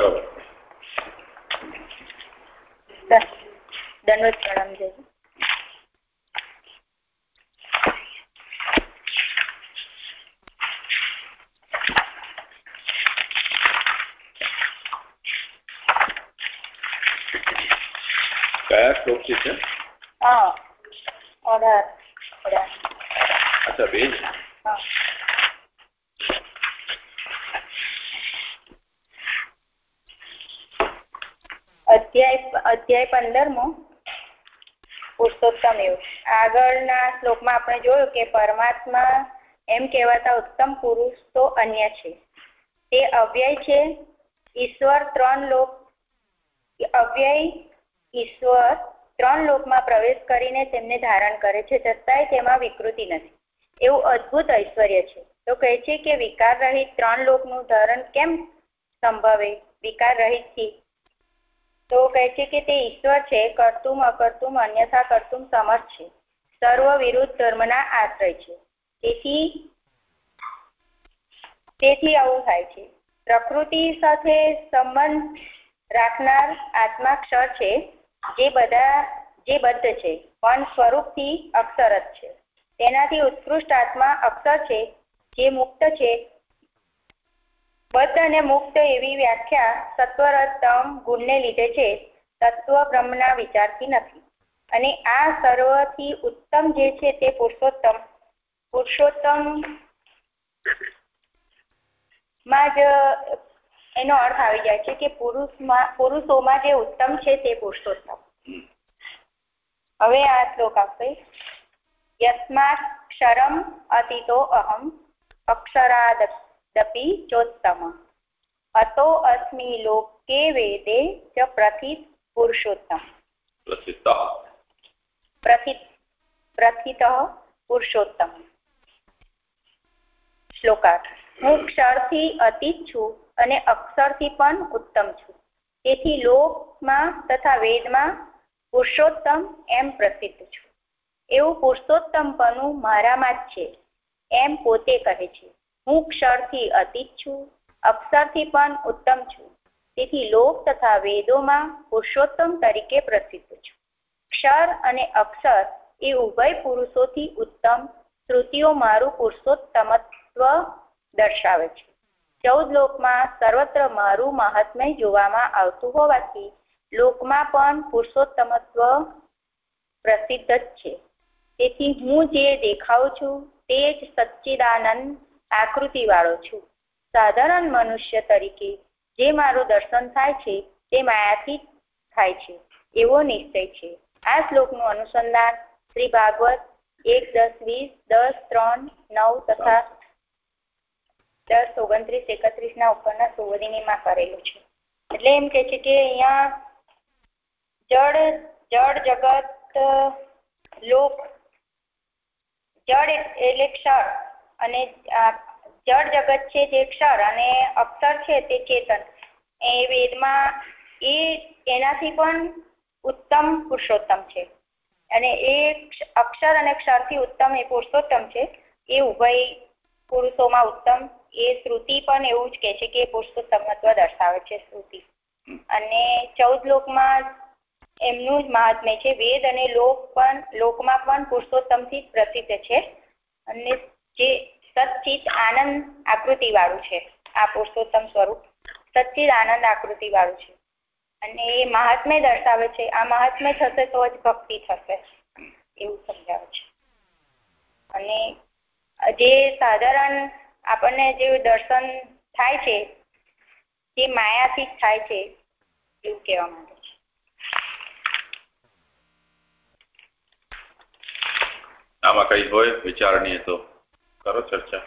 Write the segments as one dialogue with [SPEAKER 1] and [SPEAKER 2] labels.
[SPEAKER 1] બરોબર
[SPEAKER 2] દંડવત પ્રણામ જય
[SPEAKER 1] કયા શ્લોકથી છે
[SPEAKER 2] અઢાર
[SPEAKER 1] અચ્છા બે
[SPEAKER 2] હા. અધ્યાય અધ્યાય પંદરમો પુરુષોત્તમ યુગ આગળના શ્લોકમાં આપણે જોયું કે પરમાત્મા એમ કહેવાતા ઉત્તમ પુરુષ તો અન્ય છે. તે અવ્યય છે. ઈશ્વર ત્રણ લોક, અવ્યય, ઈશ્વર ત્રણ લોકમાં પ્રવેશ કરીને તેમને ધારણ કરે છે. છતાંય તેમાં વિકૃતિ નથી. એવું અદ્ભુત ઐશ્વર્ય છે. તો કહે છે કે વિકાર રહિત ત્રણ લોકનું ધારણ કેમ સંભવે? વિકાર રહિતથી તો કહે છે કે તે ઈશ્વર છે કરતુમ અકર્તુમ અન્યથા કરતુમ સમર્થ છે. સર્વ વિરુદ્ધ ધર્મના આશ્રય છે. તેથી તેથી આવું થાય છે. પ્રકૃતિ સાથે સંબંધ રાખનાર આત્મા ક્ષર છે, જે બધા, જે બદ્ધ છે, પણ સ્વરૂપથી અક્ષર જ છે. તેનાથી ઉત્કૃષ્ટ આત્મા અક્ષર છે, જે મુક્ત છે બદ્ધ અને મુક્ત એવી વ્યાખ્યા સત્વરતમ ગુણને લીધે છે તત્વ બ્રહ્મના વિચારથી નથી. અને આ સર્વથી ઉત્તમ જે છે તે પુરુષોત્તમ. પુરુષોત્તમમાં જ એનો અર્થ આવી જાય છે કે પુરુષમાં, પુરુષોમાં જે ઉત્તમ છે તે પુરુષોત્તમ. હવે આ શ્લોક આપશે યસ્માત ક્ષરમ અતિતો અહમ અક્ષરાદ चोत्तम। अतो अस्मि लोके वेदे વેદે प्रथित पुरुषोत्तम। પુરુષોત્તમ प्रथित प्रथितः पुरुषोत्तम। શ્લોકાર્થ હું ક્ષરથી અતીત છું અને અક્ષરથી પણ ઉત્તમ છું. તેથી લોકમાં તથા વેદમાં પુરુષોત્તમ એમ પ્રસિદ્ધ છું. એવું પુરુષોત્તમપણું મારામાં જ છે. એમ પોતે કહે છે. હું ક્ષરથી અતીત છું, અક્ષરથી પણ ઉત્તમ છું. તેથી લોક તથા વેદોમાં પુરુષોત્તમ તરીકે પ્રસિદ્ધ છું. ક્ષર અને અક્ષર એ ઉભય પુરુષોથી ઉત્તમ શ્રુતિઓ મારું પુરુષોત્તમત્વ દર્શાવે છે. ચૌદ લોકમાં સર્વત્ર મારું મહાત્મય જોવામાં આવતું હોવાથી લોકમાં પણ પુરુષોત્તમત્વ પ્રસિદ્ધ જ છે. તેથી હું જે દેખાઉં છું તે જ સચ્ચિદાનંદ આકૃતિ વાળો છું. સાધારણ મનુષ્ય તરીકે જે મારું દર્શન થાય છે, તે માયાથી થાય છે, એવો નિશ્ચય છે. આ શ્લોકનું અનુસંધાન શ્રી ભાગવત એક, દસ, વીસ, દસ, ત્રણ, નવ તથા દસ, ઓગણત્રીસ, એકત્રીસ ના ઉપરના સુવર્ણીમાં કરેલું છે. એટલે એમ કે છે કે અહીંયા જળ જળ જગત, લોક, જળ એટલે અને જળ જગત છે જે ક્ષર અને અક્ષર છે તે ચેતન. એ વેદમાં એ એનાથી પણ ઉત્તમ પુરુષોત્તમ છે. અને એ અક્ષર અને ક્ષરથી ઉત્તમ એ પુરુષોત્તમ છે. એ ઉભય પુરુષોમાં ઉત્તમ. એ શ્રુતિ પણ એવું જ કે છે કે પુરુષોત્તમત્વ દર્શાવે છે શ્રુતિ. અને ચૌદ લોકમાં એમનું જ મહાત્મ્ય છે. વેદ અને લોક પણ, લોકમાં પણ પુરુષોત્તમથી પ્રસિદ્ધ છે. અને જે સચ્ચિત આનંદ આકૃતિ વાળું છે. આ પુરુષોત્તમ સ્વરૂપ સચ્ચિત આનંદ આકૃતિ વાળું છે. અને એ મહાત્મ્ય દર્શાવે છે. આ મહાત્મ્ય થશે તો જ ભક્તિ થશે. એવું સમજાવે છે. અને જે સાધારણ આપણને જે દર્શન થાય છે તે માયાથી જ થાય છે, એવું કહેવા માંગે છે.
[SPEAKER 1] કરો ચર્ચા.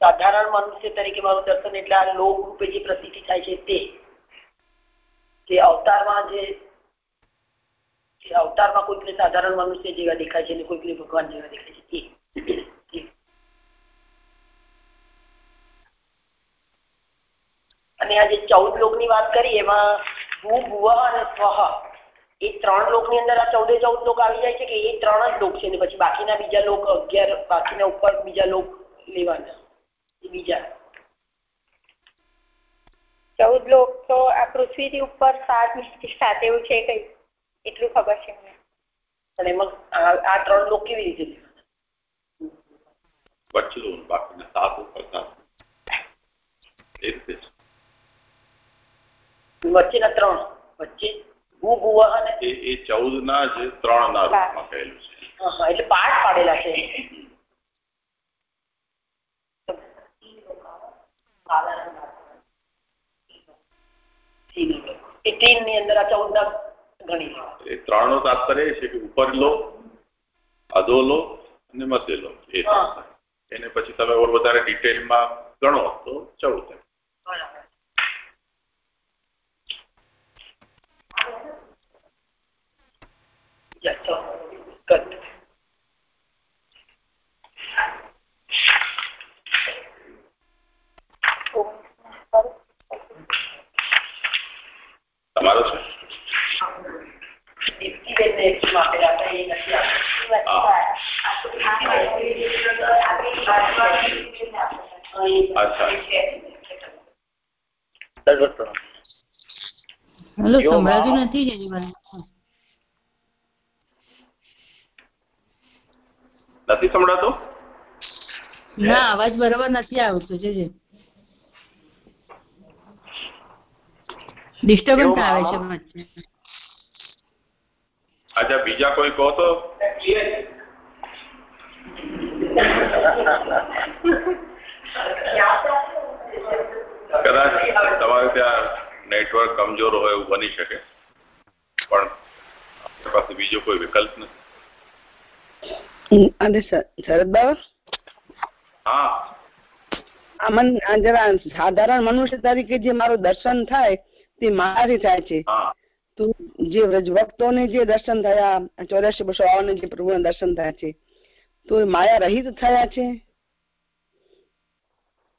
[SPEAKER 3] સાધારણ મનુષ્ય તરીકે મારું દર્શન એટલે આ લોક રૂપે જે પ્રસિદ્ધિ થાય છે તે. કે અવતારમાં જે અવતારમાં કોઈકને સાધારણ મનુષ્ય જેવા દેખાય છે અને કોઈકને ભગવાન જેવા દેખાય છે તે. અને આ જે ચૌદ લોકની વાત કરી, એમાં ભૂ, ભુવ અને સ્વહ એ ત્રણ લોકની અંદર આ ચૌદે ચૌદ લોક આવી જાય છે કે એ ત્રણ જ લોક છે ને પછી બાકીના બીજા લોક અગિયાર બાકીના ઉપર બીજા લોક લેવાના. એ બીજા.
[SPEAKER 2] ચૌદ લોક તો આ પૃથ્વીથી ઉપર સાત નીચે સાત એવું છે કઈ? એટલું ખબર છે મને.
[SPEAKER 3] અને એમાં આ આ ત્રણ લોક કેવી રીતે લેવાના?
[SPEAKER 1] વચ્ચેનું બાકીને સાત ઉપર સાત. એ રીતે. જ.
[SPEAKER 3] વચ્ચેના ત્રણ. વચ્ચે ભૂ ભુવા અને
[SPEAKER 1] એ એ ચૌદ ના જે ત્રણ ના રૂપમાં કહેલું છે.
[SPEAKER 3] હા એટલે પાઠ પાડેલા છે. એ તીનની અંદર આ ચૌદ ના ગણી
[SPEAKER 1] એ ત્રણ નો તાત્પર્ય છે કે ઉપર લો અધો લો અને મધ્ય લો. એને પછી તમે ઓર વધારે ડિટેલમાં ગણો તો ચૌદ. થાય
[SPEAKER 3] બરાબર યા, ચાલો.
[SPEAKER 1] તમારો છે?
[SPEAKER 4] હલો સંભળાતું નથી જેની
[SPEAKER 1] નથી સંભળાતો?
[SPEAKER 4] ના અવાજ બરોબર નથી આવતો જોજે. ડિસ્ટર્બન્સ આવે છે
[SPEAKER 1] અચ્છા બીજા કોઈ કહો તો? કદાચ તમારે ત્યાં નેટવર્ક કમજોર હોય એવું બની શકે. પણ પાસે બીજો કોઈ વિકલ્પ નથી.
[SPEAKER 5] અને શ- આમન આ જરા સાધારણ મનુષ્ય તરીકે જે મારું દર્શન થાય તે મારાથી થાય છે. તું જે વ્રજભક્તોને જે દર્શન થયા ચોર્યાસી બસો બાવન જે પ્રભુના દર્શન થયા છે તો માયા રહિત થયા છે?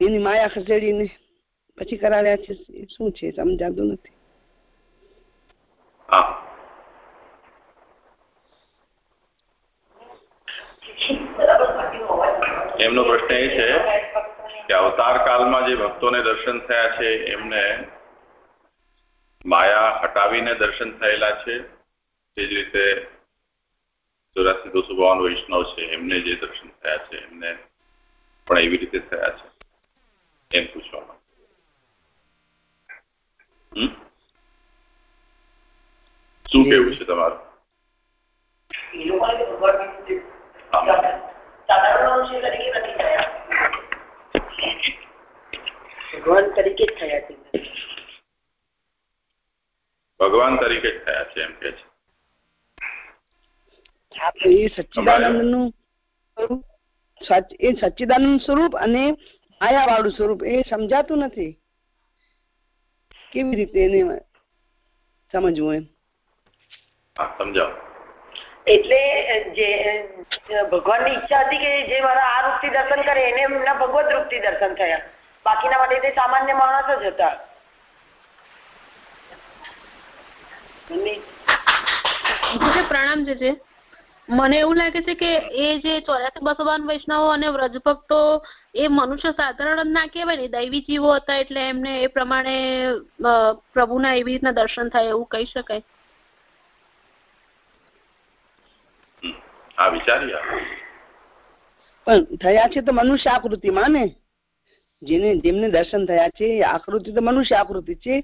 [SPEAKER 5] એની માયા ખસેડીને પછી કરાવ્યા છે? શું છે? સમજાતું નથી
[SPEAKER 1] હા એમનો પ્રશ્ન એ છે કે અવતાર કાળમાં જે ભક્તોને દર્શન થયા છે, એમને માયા હટાવીને દર્શન થયેલા છે? તે જ રીતે ચોરાસી દોસો બાવન વૈષ્ણવ છે, એમને જે દર્શન થયા છે, એમને પણ એવી રીતે થયા છે? એમ પૂછવામાં શું કેવું છે તમારું?
[SPEAKER 3] ભગવાન સાધારણ મનુષ્ય તરીકે નથી થયા ભગવાન તરીકે જ થયા છે.
[SPEAKER 1] ભગવાન તરીકે જ થયા છે એમ કે છે.
[SPEAKER 5] સચ્ચિદાનંદનું સ્વરૂપ એ સચ્ચિદાનંદ સ્વરૂપ અને માયા વાળું સ્વરૂપ એ સમજાતું નથી. કેવી રીતે એને સમજવું એમ?
[SPEAKER 1] હા સમજાવો.
[SPEAKER 3] એટલે જે ભગવાનની ઈચ્છા હતી કે જે મારા આ રૂપથી દર્શન કરે, એને એમના ભગવત રૂપથી દર્શન થયા. બાકીના માટે તે સામાન્ય માણસ જ હતા.
[SPEAKER 6] પ્રણામ છે મને એવું લાગે છે કે એ જે ચોર્યાસી બસો બાવન વૈષ્ણવો અને વ્રજભક્તો, એ મનુષ્ય સાધારણ જ ના કહેવાય ને દૈવી જીવો હતા એટલે એમને એ પ્રમાણે પ્રભુના એવી રીતના દર્શન થાય એવું કહી શકાય.
[SPEAKER 1] હમ. વિચારી
[SPEAKER 5] પણ થયા છે તો મનુષ્ય આકૃતિમાં ને જેને જેમને દર્શન થયા છે આકૃતિ તો મનુષ્ય આકૃતિ છે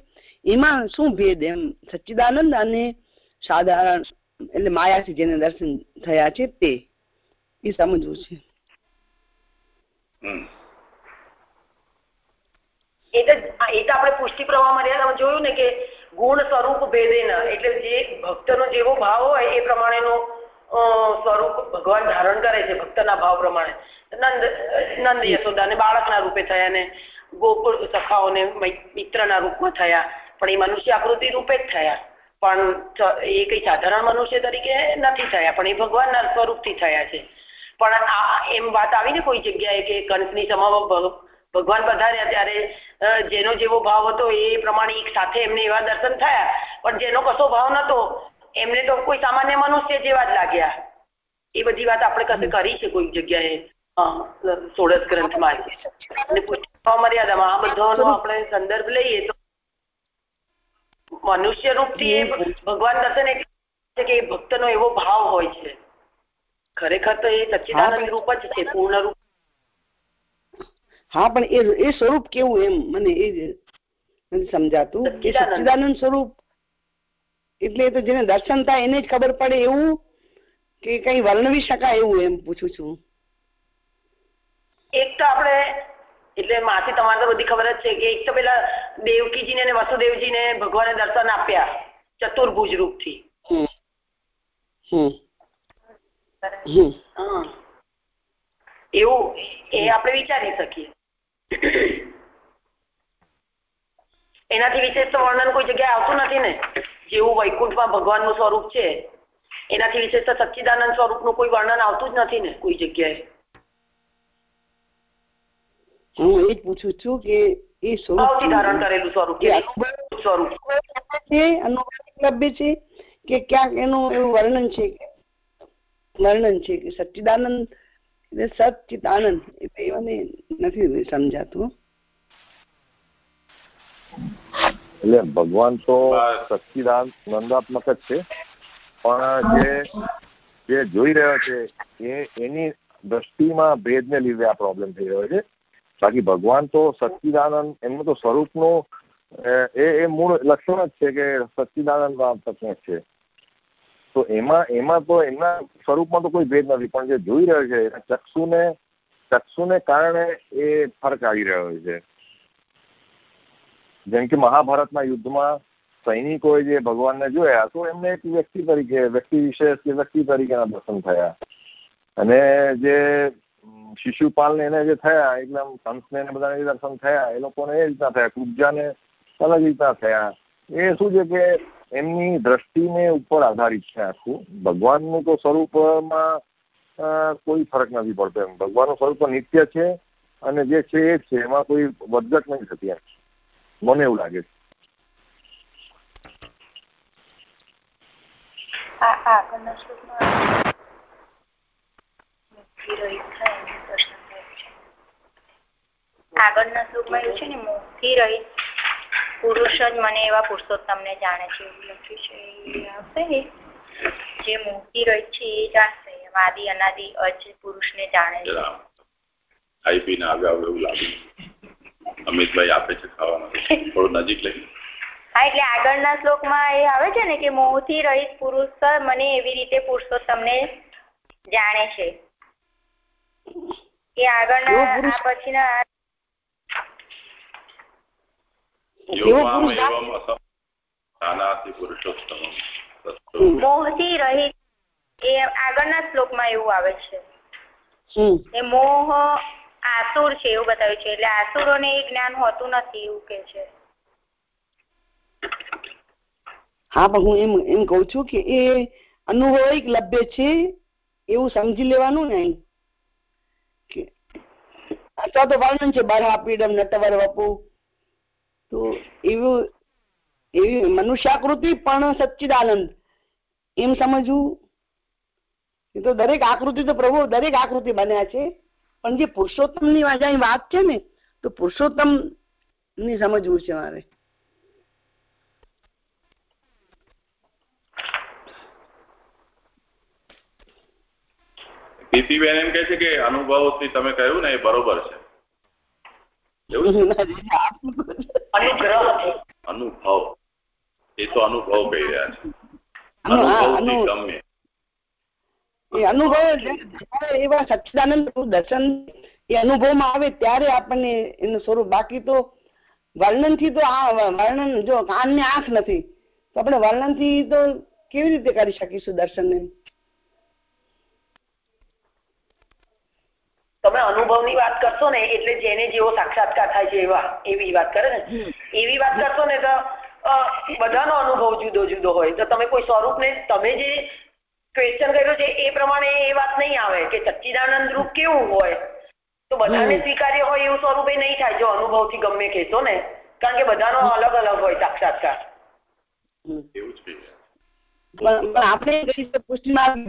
[SPEAKER 5] એમાં શું ભેદ એમ સચ્ચિદાનંદ અને સાધારણ એટલે માયાથી જેને દર્શન થયા છે તે એ સમજવું છે.
[SPEAKER 3] એ તો એ તો આપણે પુષ્ટિ પ્રવાહમાં રહ્યા તમે જોયું ને કે ગુણ સ્વરૂપ ભેદેના એટલે જે ભક્તનો જેવો ભાવ હોય એ પ્રમાણેનો સ્વરૂપ ભગવાન ધારણ કરે છે, ભક્તના ભાવ પ્રમાણે. નંદ નંદ યશોદા બાળકના રૂપે થયા ને ગોકુળ સખાઓને મિત્રના રૂપમાં થયા. પણ એ મનુષ્ય આકૃતિ રૂપે જ થયા. પણ એ કઈ સાધારણ મનુષ્ય તરીકે નથી થયા, પણ એ ભગવાનના સ્વરૂપથી થયા છે. પણ આ, એમ વાત આવીને કોઈ જગ્યાએ કે કંસની સમા ભગ- ભગવાન પધાર્યા ત્યારે જેનો જેવો ભાવ હતો એ પ્રમાણે એક સાથે એમને એવા દર્શન થયા. પણ જેનો કશો ભાવ નતો એમને તો કોઈ સામાન્ય મનુષ્ય જેવા જ લાગ્યા. એ બધી વાત આપણે કશે કરી છે કોઈ જગ્યાએ? સોળસ ગ્રંથમાં. અને મર્યાદામાં. આ બધાનો આપણે સંદર્ભ લઈએ તો મનુષ્ય રૂપથી એ ભગવાન દર્શન એટલે કે એ ભક્તનો એવો ભાવ હોય છે. ખરેખર તો એ સચ્ચિદાનંદ રૂપ જ છે પૂર્ણ રૂપ.
[SPEAKER 5] હા પણ એ એ સ્વરૂપ કેવું એમ? મને એ સમજાતું.
[SPEAKER 3] સચ્ચિદાનંદ
[SPEAKER 5] સ્વરૂપ એટલે તો જેને દર્શન થાય એને જ ખબર પડે એવું કે કઈ વર્ણવી શકાય એવું એમ પૂછું છું.
[SPEAKER 3] એક તો આપણે એટલે માસી તમારે તો બધી ખબર જ છે કે એક તો પેલા દેવકીજીને અને વસુદેવજીને ભગવાને દર્શન આપ્યા ચતુર્ભુજ રૂપથી. એવું એ આપણે વિચારી શકીએ. એનાથી વિશેષ તો વર્ણન કોઈ જગ્યાએ આવતું નથી ને. જેવું વૈકુંઠમાં ભગવાનનું સ્વરૂપ છે એનાથી વિશેષ તો સચ્ચિદાનંદ સ્વરૂપનું કોઈ વર્ણન આવતું જ નથી ને કોઈ જગ્યાએ.
[SPEAKER 5] હું એ જ પૂછું છું કે એ સ્વરૂપ
[SPEAKER 3] ધારણ કરેલું સ્વરૂપ છે સ્વરૂપ
[SPEAKER 5] છે. અનુભવ છે કે ક્યાંક એનું એવું વર્ણન છે વર્ણન છે કે સચ્ચિદાનંદ એટલે સચ્ચિદાનંદ એટલે મને નથી સમજાતું.
[SPEAKER 7] એટલે ભગવાન તો. સચ્ચિદાન નંદાત્મક જ છે. પણ જે જે જોઈ રહ્યો છે એ એની દ્રષ્ટિમાં ભેદને લીધે આ પ્રોબ્લેમ થઈ રહ્યો છે. બાકી ભગવાન તો સચ્ચિદાનંદ એમનું તો સ્વરૂપનું એ એ મૂળ લક્ષણ જ છે કે સચ્ચિદાનંદ તત્વ છે. તો એમાં એમાં તો એમના સ્વરૂપમાં તો કોઈ ભેદ નથી પણ જે જોઈ રહ્યો છે ચક્ષુને ચક્ષુને કારણે એ ફરક આવી રહ્યો છે. જેમ કે મહાભારતના યુદ્ધમાં સૈનિકોએ જે ભગવાનને જોયા તો એમને એક વ્યક્તિ તરીકે વ્યક્તિ વિશેષ કે વ્યક્તિ તરીકેના દર્શન થયા. અને જે ઉમ, શિશુપાલને એને જે થયા એકદમ કંસને ને બધાને જે દર્શન થયા એ લોકોને એ રીતના થયા કુબજાને અલગ રીતના થયા. એ શું છે કે એમની દ્રષ્ટિને ઉપર આધારિત છે આખું. ભગવાનનું તો સ્વરૂપમાં અ, કોઈ ફરક નથી પડતો એમ. ભગવાનનું સ્વરૂપ તો નિત્ય છે અને જે છે એ જ છે. એમાં કોઈ વધઘટ નથી થતી એમ મને એવું લાગે છે.
[SPEAKER 2] આગળના શ્લોકમાં એવું છે ને મુક્તિ રહિત પુરુષ જ મને એવા પુરુષોત્તમને જાણે છે એવું લખ્યું છે. એ આવશે જે મુક્તિ રહિત છે એ જાણશે વાદી અનાદિ અજ પુરુષને જાણે છે.
[SPEAKER 1] જરા ખાઈ આવ્યા એવું લાગે. અમિતભાઈ આપે છે ખાવા માટે થોડું નજીક લઈ
[SPEAKER 2] હા એટલે આગળના શ્લોકમાં એ આવે છે ને કે મોહથી રહિત પુરુષ મને એવી રીતે પુરુષોત્તમને જાણે છે. એ આગળના આ પછીના
[SPEAKER 5] પુરુષ.
[SPEAKER 2] મોહથી રહિત એ આગળના શ્લોકમાં એવું આવે છે. એ મોહ આસુર છે એવું બતાવ્યું છે. એટલે આસુરોને એ જ્ઞાન હોતું નથી એવું કે છે.
[SPEAKER 5] હા, પણ હું એમ એમ કઉ છું કે એ અનુભવિક લભ્ય છે એવું સમજી લેવાનું ને કે અથવા તો વર્ણન છે, બરહા પીડમ, નટવર વપુ. તો એવું, એવી મનુષ્યાકૃતિ પણ સચ્ચિદાનંદ. એમ સમજવું? એ તો દરેક આકૃતિ તો પ્રભુ, દરેક આકૃતિ બન્યા છે. પણ જે પુરુષોત્તમની અહીં વાત છે ને તો પુરુષોત્તમની સમજવું છે મારે.
[SPEAKER 1] પ્રીતિબેન એમ કે છે કે અનુભવથી તમે કહ્યું ને એ બરોબર છે. એવું છે?
[SPEAKER 3] અનુગ્રહથી
[SPEAKER 1] અનુભવ. એ તો અનુભવ કહી રહ્યા છે. અનુભવથી ગમે.
[SPEAKER 5] એ અનુભવ એવા સચ્ચિદાનંદ દર્શન એ અનુભવમાં આવે ત્યારે આપણને એનું સ્વરૂપ. બાકી તો વર્ણનથી તો આ વર્ણન જો કાન ને આંખ નથી તો આપણે વર્ણનથી તો કેવી રીતે કરી શકીશું દર્શન એમ
[SPEAKER 3] તમે અનુભવની વાત કરશો ને એટલે જેને જેવો સાક્ષાત્કાર થાય છે એવા એવી વાત કરે ને એવી વાત કરશો ને તો બધાનો અનુભવ જુદો જુદો હોય. તો તમે કોઈ સ્વરૂપને તમે જે ક્વેશ્ચન કર્યો છે એ પ્રમાણે એ વાત નહીં આવે કે સચ્ચિદાનંદ રૂપ કેવું હોય? તો બધાને. સ્વીકાર્ય હોય એવું સ્વરૂપ એ નહીં થાય જો અનુભવથી ગમે કહેશો ને. કારણ કે બધાનો અલગ અલગ હોય સાક્ષાત્કાર.
[SPEAKER 5] આપણે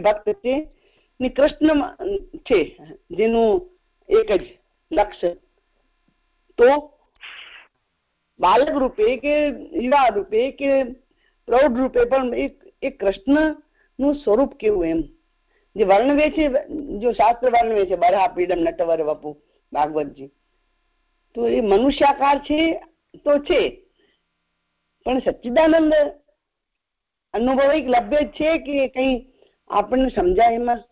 [SPEAKER 5] ભક્ત છે ને કૃષ્ણ છે જેનું એક જ લક્ષ્ય તો બાલક રૂપે કે યુવા રૂપે કે પ્રૌઢ રૂપે પણ એક એક કૃષ્ણ નું સ્વરૂપ કેવું એમ? જે વર્ણવે છે જો શાસ્ત્ર વર્ણવે છે બરહા, પીડમ, નટવર, વપુ, ભાગવતજી. તો એ મનુષ્યાકાર છે, તો છે. પણ સચ્ચિદાનંદ અનુભવિક લભ્ય છે કે કઈ આપણને સમજાય એમાં?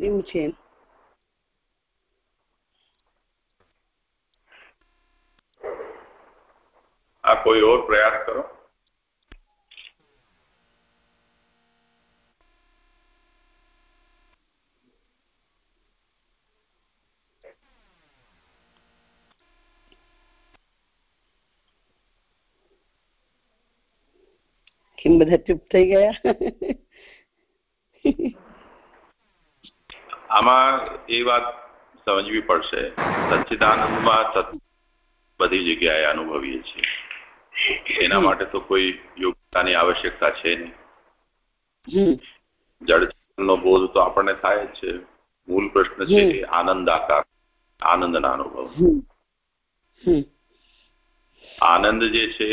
[SPEAKER 5] એવું છે
[SPEAKER 1] આ કોઈ ઓર પ્રયાસ કરો.
[SPEAKER 5] કેમ બધા ચૂપ થઈ ગયા.
[SPEAKER 1] આમાં એ વાત સમજવી પડશે. સચ્ચિદાનંદમાં બધી જગ્યાએ અનુભવીએ છીએ. એના માટે તો કોઈ યોગ્યતાની આવશ્યકતા છે નહીં. જળ બોધ તો આપણને થાય જ છે. મૂળ પ્રશ્ન છે આનંદ આકાર આનંદના અનુભવ. આનંદ જે છે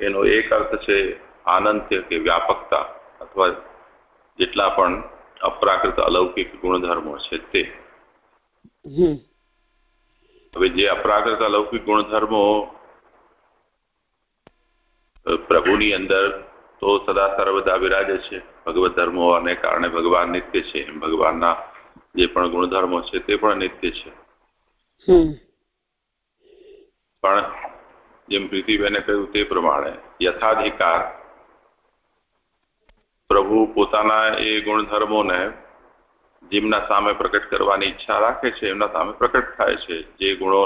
[SPEAKER 1] એનો એક અર્થ છે આનંદ્ય કે વ્યાપકતા અથવા જેટલા પણ અપ્રાકૃત અલૌકિક ગુણધર્મો છે તે. હવે જે અપ્રાકૃત અલૌકિક ગુણધર્મો પ્રભુની અંદર તો સદા સર્વદા વિરાજે છે. ભગવત ધર્મો હોવાને કારણે ભગવાન નિત્ય છે. ભગવાનના જે પણ ગુણધર્મો છે તે પણ નિત્ય છે. પણ જેમ પ્રીતિબેને કહ્યું તે પ્રમાણે યથાધિકાર પ્રભુ પોતાના એ ગુણધર્મોને જેમના સામે પ્રકટ કરવાની ઈચ્છા રાખે છે એમના સામે પ્રકટ થાય છે જે ગુણો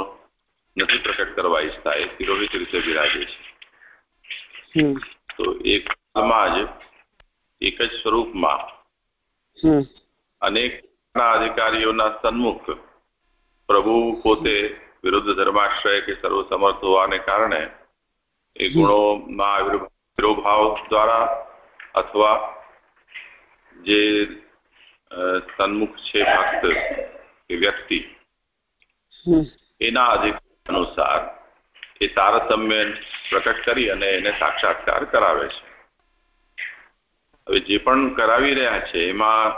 [SPEAKER 1] નથી પ્રકટ કરવા ઈચ્છતા એ તિરોહિત રીતે બિરાજે છે તો એક કાળમાં જ એક જ સ્વરૂપમાં અનેક અધિકારીઓના સન્મુખ પ્રભુ પોતે વિરુદ્ધ ધર્માશ્રય કે સર્વસમર્થ હોવાને કારણે એ ગુણોમાં તિરોભાવ દ્વારા અથવા જે સન્મુખ છે ભક્ત કે વ્યક્તિ એના અધિકાર અનુસાર એ તારતમ્ય પ્રકટ કરી અને એને સાક્ષાત્કાર કરાવે છે. હવે જે પણ કરાવી રહ્યા છે એમાં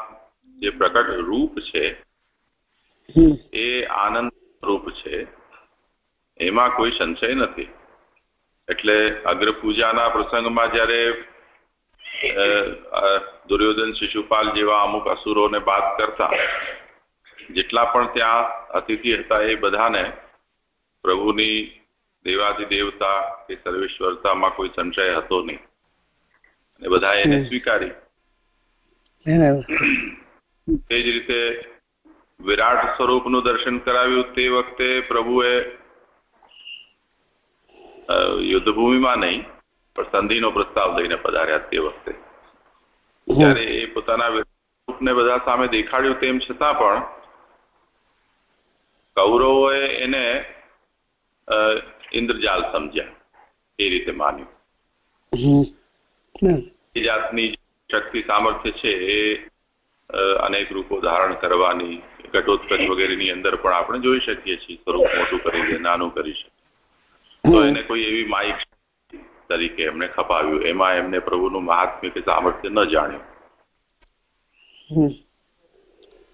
[SPEAKER 1] જે પ્રકટ રૂપ છે એ આનંદ રૂપ છે. એમાં કોઈ સંશય નથી. એટલે અગ્રપૂજાના પ્રસંગમાં જ્યારે દુર્યોધન શિશુપાલ જેવા અમુક અસુરોને બાદ કરતા જેટલા પણ ત્યાં અતિથિ હતા એ બધાને પ્રભુની દેવાધિદેવતા કે સર્વેશ્વરતામાં કોઈ સંશય હતો નહીં. અને બધાએ એને. સ્વીકારી. તે જ રીતે વિરાટ સ્વરૂપનું દર્શન કરાવ્યું તે વખતે પ્રભુએ યુદ્ધભૂમિમાં નહીં પણ સંધિનો પ્રસ્તાવ લઈને પધાર્યા તે વખતે જ્યારે એ પોતાના રૂપને બધા સામે દેખાડ્યું તેમ છતાં પણ કૌરવોએ એને ઇન્દ્રજાલ સમજ્યા એ રીતે માન્યું. એ જાતની શક્તિ સામર્થ્ય છે એ અનેક રૂપો ધારણ કરવાની ઘટોત્કચ વગેરેની અંદર પણ આપણે જોઈ શકીએ છીએ સ્વરૂપ મોટું કરી દે નાનું કરી શકે તો એને કોઈ એવી માઇક તરીકે એમને ખપાવ્યું. એમાં એમને પ્રભુનું મહાત્મ્ય કે સામર્થ્ય ન જાણ્યું.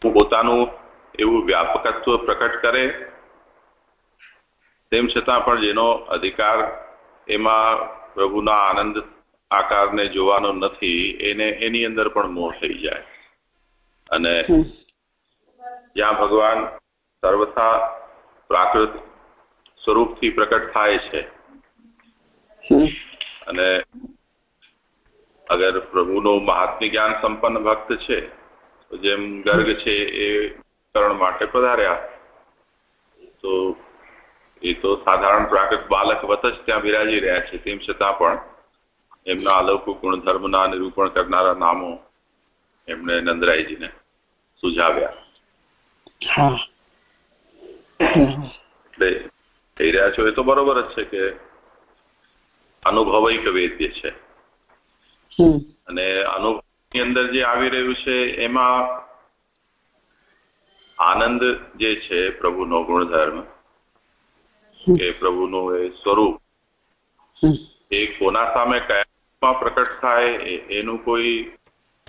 [SPEAKER 5] હું
[SPEAKER 1] પોતાનું એવું વ્યાપકત્વ પ્રકટ કરે તેમ છતાં પણ જેનો અધિકાર એમાં પ્રભુના આનંદ આકારને જોવાનો નથી એને એની અંદર પણ મોહ થઈ જાય. અને જ્યાં ભગવાન સર્વથા પ્રાકૃત સ્વરૂપથી પ્રકટ થાય છે. અને અગર પ્રભુનો મહાત્મ્ય જ્ઞાન સંપન્ન ભક્ત છે તો જેમ ગર્ગ છે એ કરણ માટે પધાર્યા. તો એ તો સાધારણ પ્રાકૃત બાલક વત જ ત્યાં બિરાજી રહ્યા છે તેમ છતાં પણ એમના અલૌકિક ગુણધર્મના નિરૂપણ કરનારા નામો એમણે નંદરાયજીને સુઝાવ્યા એટલે કહી રહ્યા છો એ તો બરોબર જ છે કે અનુભવૈક વેદ્ય છે. અને અનુભવની અંદર જે આવી રહ્યું છે એમાં આનંદ જે છે પ્રભુનો ગુણધર્મ કે પ્રભુનું એ સ્વરૂપ એ કોના સામે કયામાં પ્રકટ થાય એનું કોઈ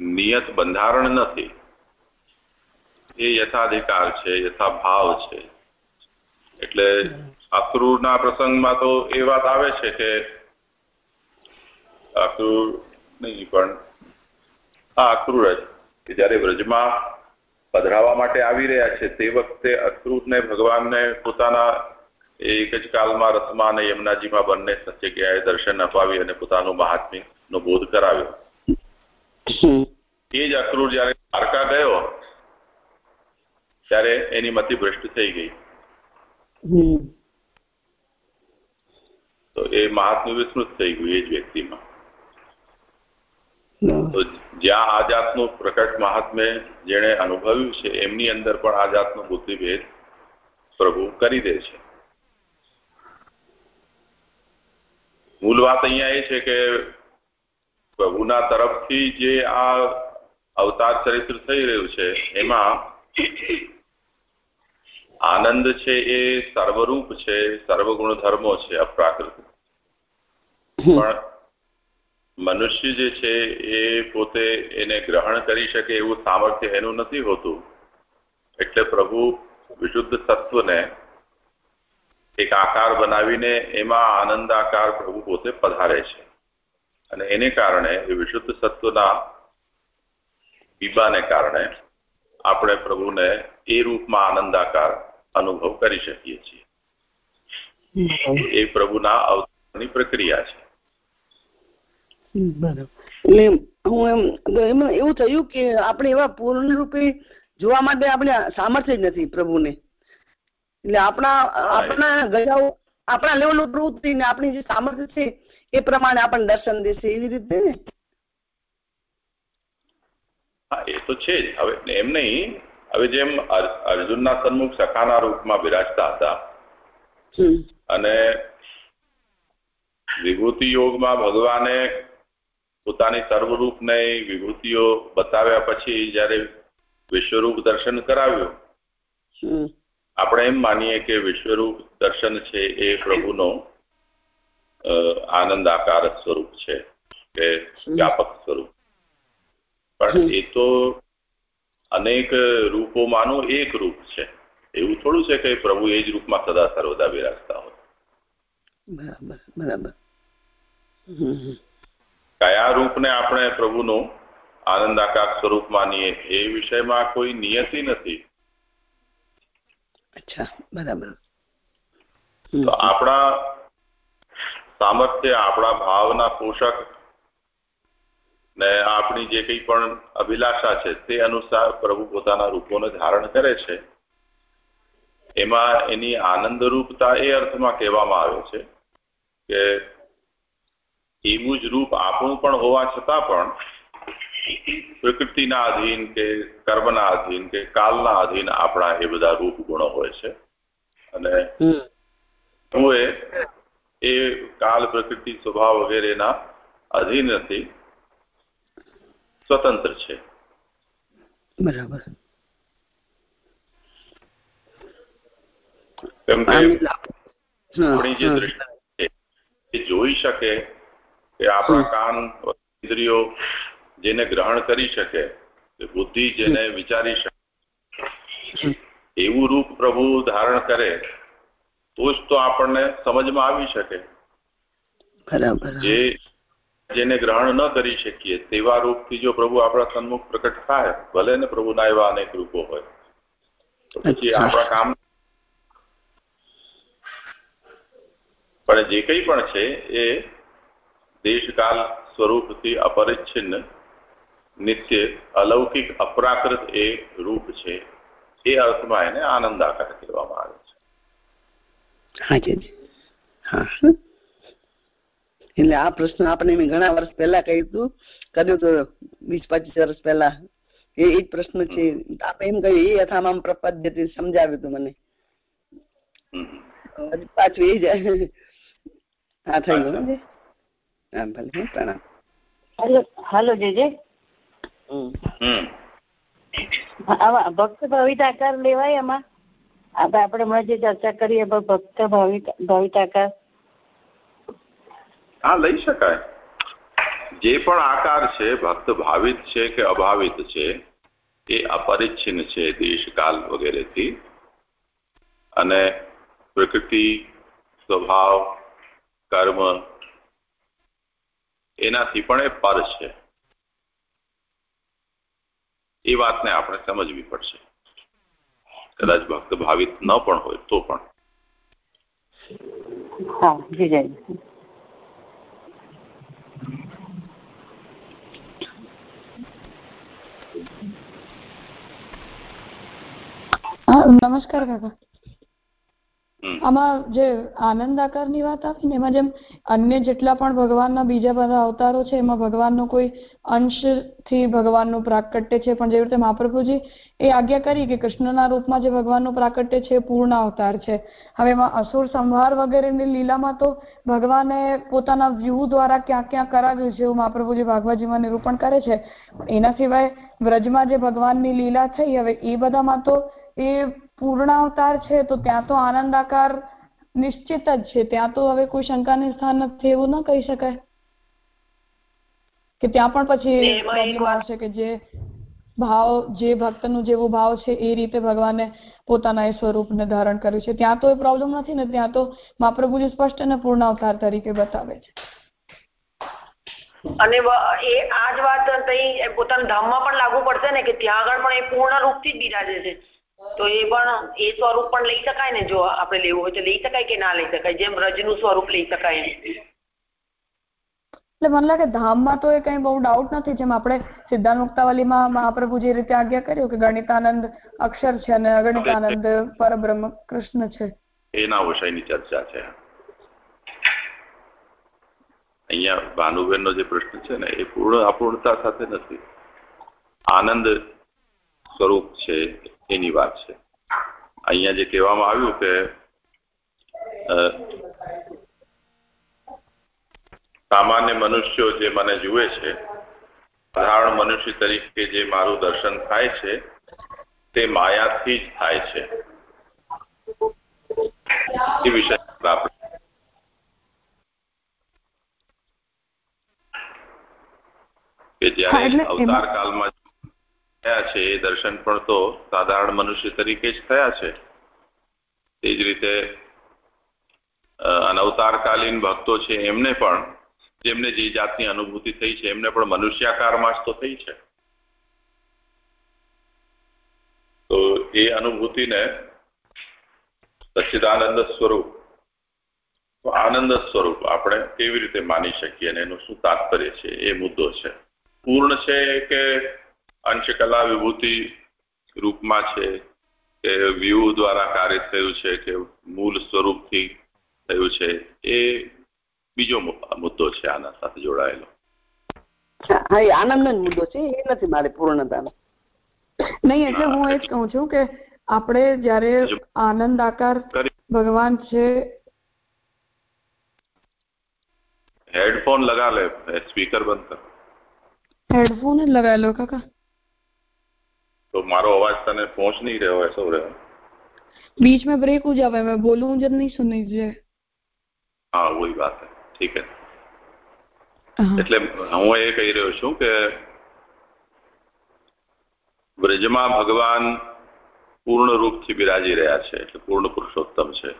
[SPEAKER 1] નિયત બંધારણ નથી. એ યથાધિકાર છે યથાભાવ છે. એટલે અક્રૂરના પ્રસંગમાં તો એ વાત આવે છે કે અક્રૂર નહીં પણ હા અક્રૂર જ. કે જ્યારે વ્રજમાં પધરાવા માટે આવી રહ્યા છે તે વખતે અક્રૂરને ભગવાનને પોતાના એક જ કાલમાં રથમાં અને યમુનાજીમાં બંને જગ્યાએ દર્શન અપાવી અને પોતાનું મહાત્મ્યનો બોધ કરાવ્યો. એ જ અક્રૂર જ્યારે દ્વારકા ગયો ત્યારે એની મતિ ભ્રષ્ટ થઈ ગઈ. તો એ મહાત્મ્ય વિસ્મૃત થઈ ગયું એ જ વ્યક્તિમાં. તો જ્યાં આ જાતનું પ્રકટ મહાત્મ્ય જેણે અનુભવ્યું છે એમની અંદર પણ આ જાતનો બુદ્ધિભેદ પ્રભુ કરી દે છે. મૂળ વાત અહીંયા એ છે કે પ્રભુના તરફથી જે આ અવતાર ચરિત્ર થઈ રહ્યું છે એમાં આનંદ છે એ સર્વરૂપ છે સર્વગુણ ધર્મો છે અપ્રાકૃતિક પણ મનુષ્ય જે છે એ પોતે એને ગ્રહણ કરી શકે એવું સામર્થ્ય એનું નથી હોતું. એટલે પ્રભુ વિશુદ્ધ તત્વને એક આકાર બનાવીને એમાં આનંદ આકાર પ્રભુ પોતે પધારે છે. અને એને કારણે એ વિશુદ્ધ સત્વના પીબાને કારણે આપણે પ્રભુને એ રૂપમાં આનંદાકાર અનુભવ કરી શકીએ છીએ. એ પ્રભુના અવતારની પ્રક્રિયા છે.
[SPEAKER 5] બરાબર. એટલે હું એમ એમાં એવું થયું કે આપણે એવા પૂર્ણ રૂપે જોવા માટે આપણે સામર્થ્ય જ નથી પ્રભુને. એટલે આપણા આપણા ગયા આપણા લેવલ ઉપર ને આપણી જે સામર્થ્ય છે એ પ્રમાણે આપણને દર્શન દેશે એવી રીતે? ને
[SPEAKER 1] હા એ તો છે જ. હવે એમ નહીં હવે જેમ અર- અર્જુનના સન્મુખ સખાના રૂપમાં બિરાજતા હતા. અને વિભૂતિ યોગમાં ભગવાને પોતાની સર્વરૂપને વિભૂતિઓ બતાવ્યા પછી જ્યારે વિશ્વરૂપ દર્શન કરાવ્યું. આપણે એમ માનીએ કે વિશ્વરૂપ દર્શન છે એ પ્રભુનો આનંદ આકારક સ્વરૂપ છે કે વ્યાપક સ્વરૂપ. પણ એ તો અનેક રૂપોમાંનું એક રૂપ છે. એવું થોડું છે કે પ્રભુ એ જ રૂપમાં સદા સર્વદા બિરાજતા હોય.
[SPEAKER 5] બરાબર બરાબર.
[SPEAKER 1] કયા રૂપને આપણે પ્રભુનું આનંદાકાર સ્વરૂપ માનીએ એ વિષયમાં કોઈ નિયતિ નથી.
[SPEAKER 5] અચ્છા બરાબર.
[SPEAKER 1] તો આપણા સામર્થ્ય આપણા ભાવના પોષક ને આપણી જે કંઈ પણ અભિલાષા છે તે અનુસાર પ્રભુ પોતાના રૂપોને ધારણ કરે છે. એમાં એની આનંદરૂપતા એ અર્થમાં કહેવામાં આવે છે કે એવું જ રૂપ આપણું પણ હોવા છતાં પણ પ્રકૃતિના અધીન કે કર્મના અધીન કે કાલના અધીન આપણા એ બધા રૂપ ગુણો હોય છે. અને હું એ એ કાલ પ્રકૃતિ સ્વભાવ વગેરેના અધીન નથી. સ્વતંત્ર છે.
[SPEAKER 5] બરાબર.
[SPEAKER 1] જોઈ શકે કે આપણા કાન ઇન્દ્રિયો જેને ગ્રહણ કરી શકે બુદ્ધિ જેને વિચારી શકે. એવું રૂપ પ્રભુ ધારણ કરે તો જ તો આપણને સમજમાં આવી શકે.
[SPEAKER 5] બરાબર
[SPEAKER 1] જે જેને ગ્રહણ ન કરી શકીએ તેવા રૂપથી જો પ્રભુ આપણા સન્મુખ પ્રકટ થાય ભલે ને પ્રભુના એવા અનેક રૂપો હોય. તો પછી આપણા કામ પણ જે કંઈ પણ છે એ દેશકાલ સ્વરૂપથી અપરિચ્છિન્ન નિત્ય અલૌકિક અપ્રાકૃત એ રૂપ છે. એ અર્થમાં એને આનંદાકાર કહેવામાં આવે છે.
[SPEAKER 5] હા જી. હા. એટલે આ પ્રશ્ન આપણે મેં ઘણા વર્ષ પહેલા કહ્યું હતું. કર્યું હતું વીસ પચીસ વર્ષ પહેલા. એ જ પ્રશ્ન છે. આપણે એમ કહ્યું એ યથામાં પ્રપદ્યતે સમજાવ્યું હતું મને. પાછું એ જ હા થઈ ગયું હા. ભલે પ્રણામ.
[SPEAKER 8] હાલો હાલો જેજે.
[SPEAKER 5] હમ.
[SPEAKER 1] હમ.
[SPEAKER 8] આવા ભક્ત ભાવિતાકાર લેવાય એમાં આપણે આપણે હમણાં જે ચર્ચા કરીએ ભક્ત ભાવિતા ભાવિતાકાર
[SPEAKER 1] હા, લઈ શકાય. જે પણ આકાર છે, ભક્ત ભાવિત છે કે અભાવિત છે, એ અપરિચ્છિન્ન છે દેશકાલ વગેરેથી. અને પ્રકૃતિ, સ્વભાવ, કર્મ, એનાથી પણ એ પર છે. એ વાતને આપણે સમજવી પડશે. કદાચ ભક્ત ભાવિત ન પણ હોય તો પણ.
[SPEAKER 8] હા જી જય
[SPEAKER 9] હા નમસ્કાર કાકા. આમાં જે આનંદ આકારની વાત આવી ને એમાં જેમ અન્ય જેટલા પણ ભગવાનના બીજા બધા અવતારો છે એમાં ભગવાનનો કોઈ અંશથી ભગવાનનું પ્રાકટ્ય છે પણ જેવી રીતે મહાપ્રભુજી એ આજ્ઞા કરી કે કૃષ્ણના રૂપમાં જે ભગવાનનું પ્રાકટ્ય છે એ પૂર્ણ અવતાર છે. હવે એમાં અસુર સંહાર વગેરેની લીલામાં તો ભગવાને પોતાના વ્યૂહ દ્વારા ક્યાં ક્યાં કરાવ્યું છે એવું મહાપ્રભુજી ભાગવતજીમાં નિરૂપણ કરે છે. એના સિવાય વ્રજમાં જે ભગવાનની લીલા થઈ હવે એ બધામાં તો એ પૂર્ણાવતાર છે તો ત્યાં તો આનંદ આકાર નિશ્ચિત જ છે. ત્યાં તો હવે કોઈ શંકાને સ્થાન નથી એવું ન કહી શકાય. કે ત્યાં પણ પછી
[SPEAKER 3] ને એક
[SPEAKER 9] આવશે કે જે ભાવ જે ભક્તનું જેવો ભાવ છે એ રીતે ભગવાને પોતાના એ સ્વરૂપને ધારણ કર્યું છે. ત્યાં તો એ પ્રોબ્લેમ નથી ને ત્યાં તો મહાપ્રભુજી સ્પષ્ટ અને પૂર્ણ અવતાર તરીકે બતાવે છે.
[SPEAKER 3] અને એ આ જ વાત પોતાના ધામમાં પણ લાગુ પડશે ને કે ત્યાં આગળ પણ એ પૂર્ણ રૂપથી જ બિરાજે છે. તો એ પણ એ સ્વરૂપ પણ લઈ શકાય ને જો આપણે લેવું હોય તો લઈ શકાય કે ના લઈ શકાય? જેમ વ્રજનું સ્વરૂપ લઈ શકાય
[SPEAKER 9] એટલે મને લાગે ધામમાં તો એ કઈ બહુ ડાઉટ નથી. જેમ આપણે સિદ્ધાંત મુક્તાવલીમાં મહાપ્રભુ જે રીતે આજ્ઞા કર્યું કે ગણિતાનંદ અક્ષર છે અને અગણિતાનંદ પરબ્રહ્મ કૃષ્ણ છે.
[SPEAKER 1] એના વિષયની ચર્ચા છે. અહીંયા ભાનુબેનનો જે પ્રશ્ન છે ને એ પૂર્ણ અપૂર્ણતા સાથે નથી. આનંદ સ્વરૂપ છે. એની વાત છે. અહીંયા જે કહેવામાં આવ્યું કે સામાન્ય મનુષ્યો જે મને જુએ છે સાધારણ મનુષ્ય તરીકે જે મારું દર્શન થાય છે તે માયાથી જ થાય છે. એ વિષય આપણે કે જ્યારે અવતાર કાળમાં થયા એ દર્શન પણ તો સાધારણ મનુષ્ય તરીકે જ થયા છે. તે જ રીતે અનવતારકાલીન ભક્તો છે એમને પણ, જેમને જે જાતની અનુભૂતિ થઈ છે, એમને પણ મનુષ્યાકારમાં જ તો થઈ છે. તો એ અનુભૂતિને સચ્ચિદાનંદ સ્વરૂપ આનંદ સ્વરૂપ આપણે કેવી રીતે માની શકીએ અને એનું શું તાત્પર્ય છે એ મુદ્દો છે. પૂર્ણ છે કે અંશ કલા વિભૂતિ રૂપમાં છે કે વ્યૂહ દ્વારા કાર્ય થયું છે કે મૂળ સ્વરૂપથી થયું છે એ બીજો મુદ્દો છે આના સાથે જોડાયેલો.
[SPEAKER 5] હા એ આનંદનો મુદ્દો છે એ નથી મારે પૂર્ણતાનો.
[SPEAKER 9] નહીં એટલે હું એ જ કહું છું કે આપણે જ્યારે આનંદ આકાર
[SPEAKER 1] કરી
[SPEAKER 9] ભગવાન છે
[SPEAKER 1] હેડફોન લગા લે સ્પીકર બંધ કર.
[SPEAKER 9] હેડફોન જ લગાવેલો કાકા.
[SPEAKER 1] तो मारो आवाज तने पहुंच नहीं रहे हो ऐसा हो रहा है
[SPEAKER 9] बीच में ब्रेक हो जावे मैं बोलूं जब नहीं सुनी जाए
[SPEAKER 1] हाँ वही बात है ठीक है
[SPEAKER 9] हाँ
[SPEAKER 1] એટલે હું એ કહી રહ્યો છું કે બ્રજમાં ભગવાન પૂર્ણ રૂપથી બિરાજી રહ્યા છે એટલે પૂર્ણ પુરુષોત્તમ છે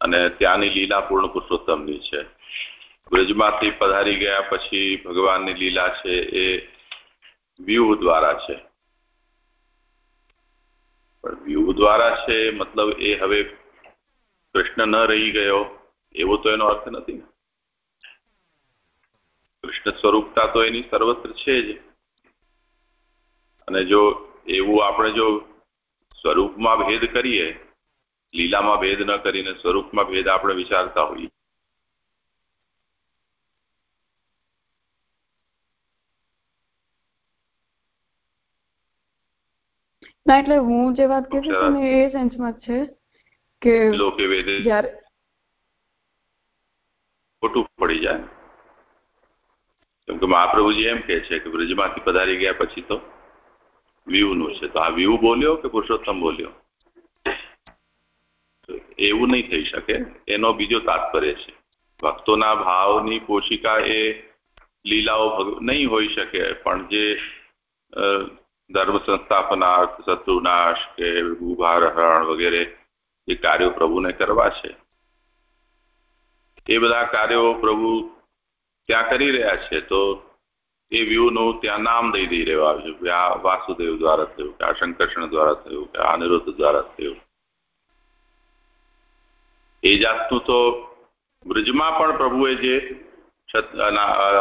[SPEAKER 1] અને ત્યાંની લીલા પૂર્ણ પુરુષોત્તમની છે બ્રજમાંથી પધારી ગયા પછી ભગવાનની લીલા છે એ વ્યૂહ દ્વારા છે. પણ વ્યૂહ દ્વારા છે મતલબ એ હવે કૃષ્ણ ન રહી ગયો, એવો તો એનો અર્થ નથી કૃષ્ણ સ્વરૂપતા તો એની સર્વત્ર છે જ. અને જો એવું આપણે જો સ્વરૂપમાં ભેદ કરીએ, લીલામાં ભેદ ન કરીને સ્વરૂપમાં ભેદ આપણે વિચારતા હોઈએ.
[SPEAKER 9] ના એટલે હું જે વાત કહેતી હતી ને એ સેન્સમાં જ છે કે
[SPEAKER 1] લોકે વેદે
[SPEAKER 9] જ્યારે
[SPEAKER 1] ખોટું પડી જાય કેમ કે મહાપ્રભુજી એમ કે છે કે બ્રજમાંથી પધારી ગયા પછી તો વ્યૂનું છે તો આ વ્યૂ બોલ્યો કે પુરુષોત્તમ બોલ્યો એવું નહીં થઈ શકે એનો બીજો તાત્પર્ય છે ભક્તોના ભાવની પોષિકા એ લીલાઓ નહીં હોઈ શકે પણ જે ધર્મ સંસ્થાપનાર્થ શત્રુનાશ કે ભૂભારહરણ વગેરે જે કાર્યો પ્રભુને કરવા છે. એ બધા કાર્યો પ્રભુ ત્યાં કરી રહ્યા છે તો એ વ્યૂનું ત્યાં નામ દઈ દઈ રહેવા આવ્યું કે આ વાસુદેવ દ્વારા થયું કે આ શંકર્ષણ દ્વારા થયું કે આ અનિરુદ્ધ દ્વારા થયું. એ જાતનું તો બ્રજમાં પણ પ્રભુએ જે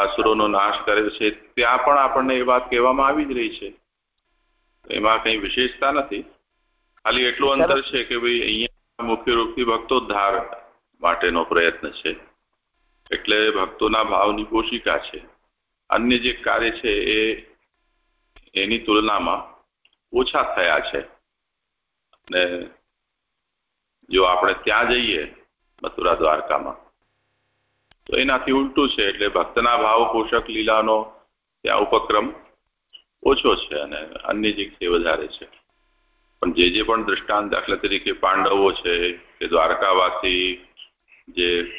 [SPEAKER 1] અસુરોનો નાશ કર્યો છે, ત્યાં પણ આપણને એ વાત કહેવામાં આવી જ રહી છે. એમાં કઈ વિશેષતા નથી. ખાલી એટલું અંતર છે કે ભાઈ અહીંયા મુખ્ય રૂપથી ભક્તોદ્ધાર માટેનો પ્રયત્ન છે. એટલે ભક્તોના ભાવની પોષિકા છે. અન્ય જે કાર્ય છે એ એની તુલનામાં ઓછા થયા છે. ને જો આપણે ત્યાં જઈએ મથુરા દ્વારકામાં તો એનાથી ઉલટું છે એટલે ભક્તના ભાવ પોષક લીલાનો ત્યાં ઉપક્રમ ઓછો છે અને અન્ય જગ્યાએ વધારે છે. પણ જે જે પણ દ્રષ્ટાંત દાખલા તરીકે પાંડવો છે, કે દ્વારકાવાસી જે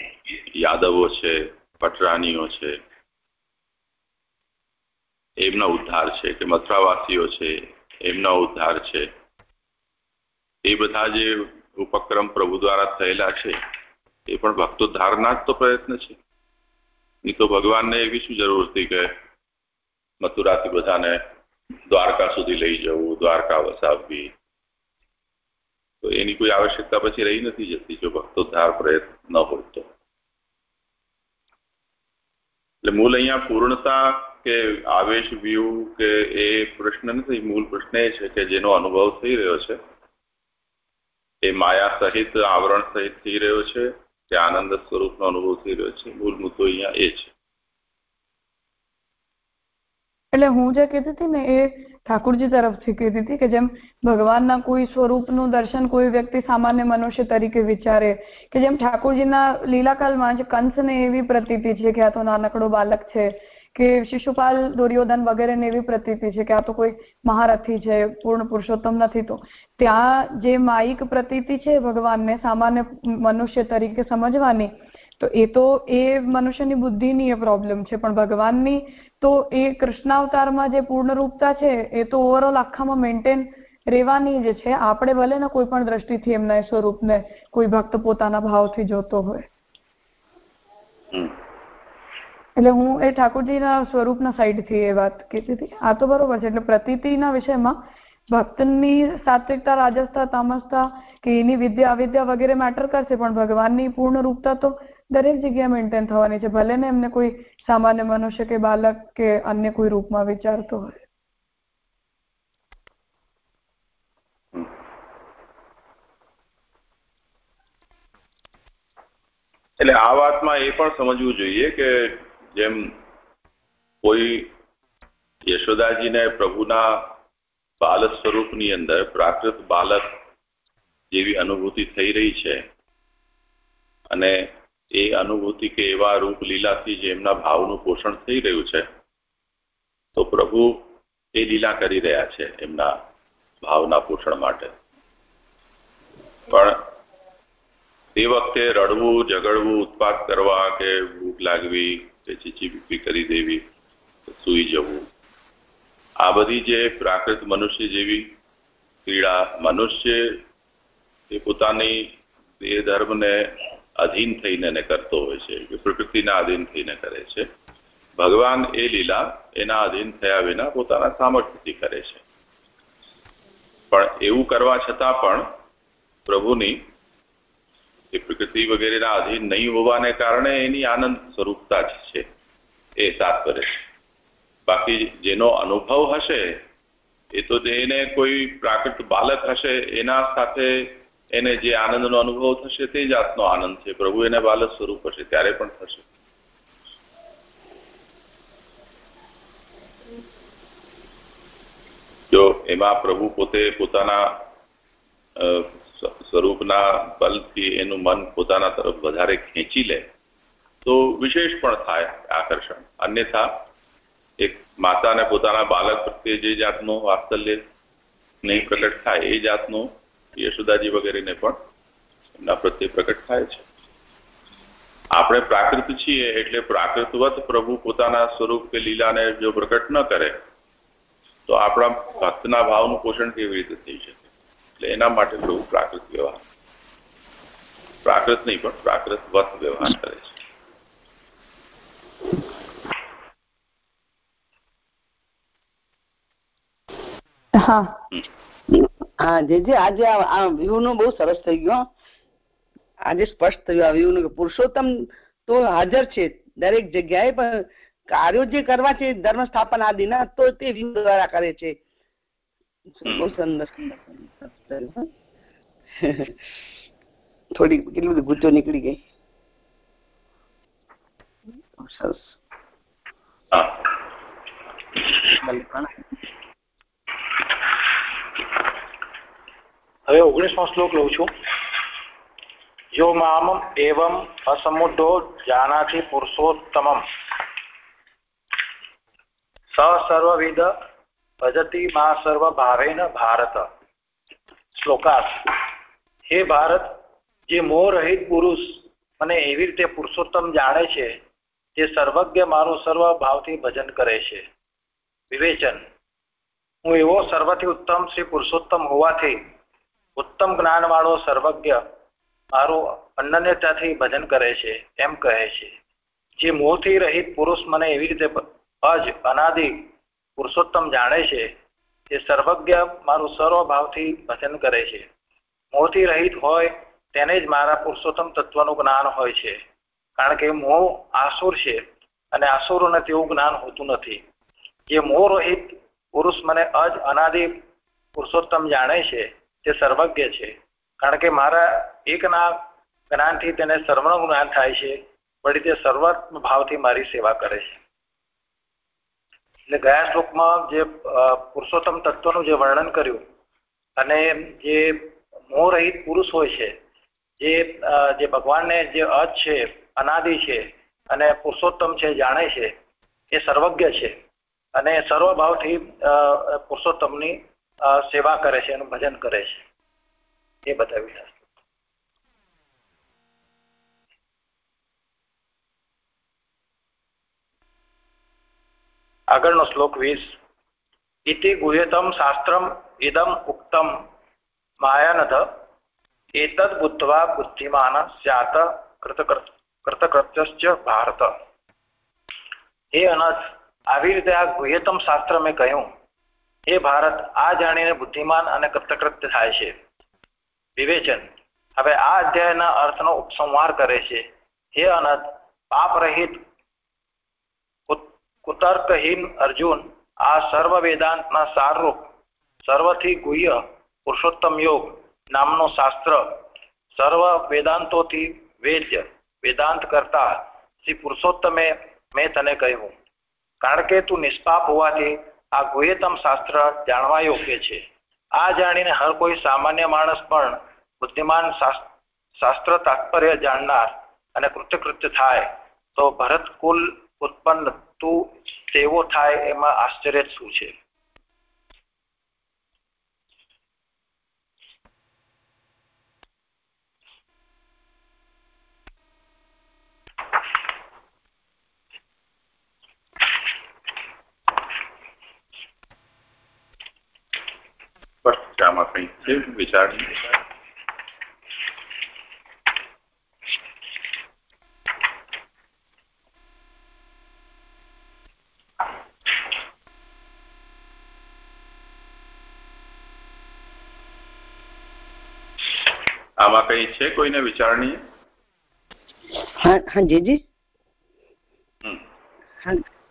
[SPEAKER 1] યાદવો છે પટરાનીઓ છે, એમનો ઉદ્ધાર છે, કે મથુરાવાસીઓ છે, એમનો ઉદ્ધાર છે. એ બધા જે ઉપક્રમ પ્રભુ દ્વારા થયેલા છે, એ પણ ભક્તોદ્ધારના જ તો પ્રયત્ન છે. નહીં તો ભગવાનને એવી શું જરૂર હતી કે મથુરાથી બધાને દ્વારકા સુધી લઈ જવું, દ્વારકા વસાવવી. તો એની કોઈ આવશ્યકતા પછી રહી નથી જતી જો ભક્તોદ્ધાર પ્રયત્ન હોય તો. એટલે મૂળ અહીંયા પૂર્ણતા કે આવેશ વ્યૂ કે એ પ્રશ્ન નથી, મૂળ પ્રશ્ન એ છે કે જેનો અનુભવ થઈ રહ્યો છે. એ માયા સહિત આવરણ સહિત થઈ રહ્યો છે, કે આનંદ સ્વરૂપનો અનુભવ થઈ રહ્યો છે. મૂળ મુદ્દો અહીંયા એ છે.
[SPEAKER 9] એટલે હું જે કહેતી હતી ને એ ઠાકુરજી તરફથી કહેતી હતી કે જેમ ભગવાનના કોઈ સ્વરૂપનું દર્શન કોઈ વ્યક્તિ સામાન્ય મનુષ્ય તરીકે વિચારે, કે જેમ ઠાકુરજીના લીલાકાલમાં જ કંસને એવી પ્રતીતિ છે કે આ તો નાનકડો બાલક છે, કે શિશુપાલ દુર્યોધન વગેરેને એવી પ્રતીતિ છે કે આ તો કોઈ મહારથી છે, પૂર્ણ પુરુષોત્તમ નથી તો. ત્યાં જે માયિક પ્રતીતિ છે ભગવાનને સામાન્ય મનુષ્ય તરીકે સમજવાની, તો એ તો એ મનુષ્યની બુદ્ધિની એ પ્રોબ્લેમ છે. પણ ભગવાનની તો એ કૃષ્ણાવતારમાં જે પૂર્ણરૂપતા છે એ તો ઓવરઓલ આખામાં મેન્ટેન રહેવાની જ છે. આપણે ભલે ને કોઈ પણ દ્રષ્ટિથી એમના સ્વરૂપને કોઈ ભક્ત પોતાના ભાવથી જોતો હોય. એટલે હું એ ઠાકોરજીના સ્વરૂપના સાઈડથી એ વાત કહેતી હતી. આ તો બરોબર છે. એટલે પ્રતીતિના વિષયમાં ભક્તની સાત્વિકતા રાજસતા તામસતા કે એની વિદ્યા અવિદ્યા વગેરે મેટર કરશે પણ ભગવાનની પૂર્ણ રૂપતા તો દરેક જગ્યાએ મેન્ટેન થવાની છે. ભલે ને એમને કોઈ સામાન્ય મનુષ્ય કે બાલક કે અન્ય કોઈ રૂપમાં વિચારતો હોય.
[SPEAKER 1] એટલે આ વાતમાં એ પણ સમજવું જોઈએ કે જેમ કોઈ યશોદાજીને પ્રભુના બાલ સ્વરૂપની અંદર પ્રાકૃત બાલક જેવી અનુભૂતિ થઈ રહી છે અને એ અનુભૂતિ કે એવા રૂપ લીલાથી જે એમના ભાવનું પોષણ થઈ રહ્યું છે, તો પ્રભુ એ લીલા કરી રહ્યા છે એમના ભાવના પોષણ માટે. પણ તે વખતે રડવું, ઝઘડવું ઉત્પાદ કરવા કે ભૂખ લાગવી, કે ચીચી કરી દેવી સૂઈ જવું, આ બધી જે પ્રાકૃત મનુષ્ય જેવી ક્રીડા મનુષ્ય એ પોતાની દેહ ધર્મને અધીન થઈને કરતો હોય છે, કે પ્રકૃતિના અધીન થઈને કરે છે. ભગવાન એ લીલા એના અધીન થયા વિના પોતાના સામર્થ્યથી કરે છે. પણ એવું કરવા છતાં પણ પ્રભુની એ પ્રકૃતિ વગેરેના અધીન નહીં હોવાને કારણે એની આનંદ સ્વરૂપતા જ છે, એ તાત્પર્ય છે બાકી જેનો અનુભવ હશે, એ તો એને કોઈ પ્રાકૃત બાલક હશે, એના સાથે એને જે આનંદનો અનુભવ થશે તે જાતનો આનંદ છે. પ્રભુ એને બાલક સ્વરૂપ હશે, ત્યારે પણ થશે. જો એમાં પ્રભુ પોતે પોતાના સ્વરૂપના બલથી એનું મન પોતાના તરફ વધારે ખેંચી લે, તો વિશેષ પણ થાય આકર્ષણ. અન્યથા એક માતાને પોતાના બાળક પ્રત્યે જે જાતનું વાત્સલ્ય નહીં પ્રગટ થાય, એ જાતનું યશોદાજી વગેરેને પણ એમના પ્રત્યે પ્રગટ થાય છે. આપણે પ્રાકૃત છીએ એટલે પ્રાકૃતવત પ્રભુ પોતાના સ્વરૂપ કે લીલાને જો પ્રકટ ન કરે તો આપણા ભક્તના ભાવનું પોષણ કેવી રીતે થઈ શકે? એટલે એના માટે પ્રભુ પ્રાકૃત વ્યવહાર. પ્રાકૃત નહીં પણ પ્રાકૃતવત વ્યવહાર કરે છે.
[SPEAKER 5] હા. હા જે જે આજે આ વ્યૂ નું બહુ સરસ થઈ ગયું આજે સ્પષ્ટ થયું આ વ્યૂનું પુરુષોત્તમ તો હાજર છે દરેક જગ્યાએ પણ કાર્યો જે કરવા છે ધર્મ સ્થાપન આદિના તો તે વ્યૂ દ્વારા કરે છે. બહુ સુંદર થોડી કેટલી બધી ગુચ્ચો નીકળી ગઈ. સરસ.
[SPEAKER 10] હવે ઓગણીસમો શ્લોક લઉં છું. યો મામ એવમ અસમુદ્ધો જાનાથી પુરુષોત્તમમ. સ સર્વવિધ ભજતી મા સર્વ ભાવેન ભારત. શ્લોકાર્થ. હે ભારત, જે મોહ રહિત પુરુષ મને એવી રીતે પુરુષોત્તમ જાણે છે, જે સર્વજ્ઞ મારું સર્વ ભાવથી ભજન કરે છે. વિવેચન. હું એવો સર્વથી ઉત્તમ શ્રી પુરુષોત્તમ હોવાથી ઉત્તમ જ્ઞાનવાળો સર્વજ્ઞ મારું અનન્યતાથી ભજન કરે છે, એમ કહે છે. જે મોહથી રહિત પુરુષ મને એવી રીતે અજ અનાદિ પુરુષોત્તમ જાણે છે, તે સર્વજ્ઞ મારું સર્વભાવથી ભજન કરે છે. મોહથી રહિત હોય તેને જ મારા પુરુષોત્તમ તત્વનું જ્ઞાન હોય છે. કારણ કે મોહ આસુર છે અને આસુરોને તેવું જ્ઞાન હોતું નથી. જે મોહ રહિત પુરુષ મને અજ અનાદિ પુરુષોત્તમ જાણે છે તે સર્વજ્ઞ છે. કારણ કે મારા એકના જ્ઞાનથી તેને સર્વનું જ્ઞાન થાય છે. વળી તે સર્વ ભાવથી મારી સેવા કરે છે. એટલે ગયા શ્લોકમાં જે પુરુષોત્તમ તત્વનું જે વર્ણન કર્યું અને જે મોહ રહિત પુરુષ હોય છે, જે જે ભગવાનને જે અજ છે, અનાદિ છે અને પુરુષોત્તમ છે, જાણે છે, એ સર્વજ્ઞ છે. અને સર્વભાવથી પુરુષોત્તમની સેવા કરે છે, એનું ભજન કરે છે. એ બતાવ્યું આગળનો શ્લોક વીસ. ઇતિ ગુહ્યતમ શાસ્ત્રમ ઇદમ ઉક્તમ માયાનધ એતદ બુદ્ધવા બુદ્ધિમાન સ્યાત કૃતકૃત્ય ભારત. હે અનથ, આવી રીતે આ ગુહ્યતમ શાસ્ત્ર મેં કહ્યું. હે ભારત આ જાણીને બુદ્ધિમાન અને કૃતકૃત્ય થાય છે. વિવેચન. હવે આ અધ્યાયના અર્થનો ઉપસંહાર કરે છે. હે અનંત પાપ રહિત કુતર્કહીન અર્જુન, આ સર્વ વેદાંતના સારરૂપ, સર્વથી ગુહ્ય પુરુષોત્તમ યોગ નામનું શાસ્ત્ર સર્વ વેદાંતોથી વેદ્ય, વેદાંત કરતા શ્રી પુરુષોત્તમે મેં તને કહ્યું. કારણ કે તું નિષ્પાપ હોવાથી આ ગુહ્યતમ શાસ્ત્ર જાણવા યોગ્ય છે. આ જાણીને હર કોઈ સામાન્ય માણસ પણ બુદ્ધિમાન શાસ્ત્ર તાત્પર્ય જાણનાર અને કૃત્યકૃત્ય થાય તો ભરત કુલ ઉત્પન્ન તું તેવો થાય એમાં આશ્ચર્ય શું છે?
[SPEAKER 1] કંઈક આમાં કઈ છે કોઈને વિચારણી?
[SPEAKER 5] હા હા જીજી.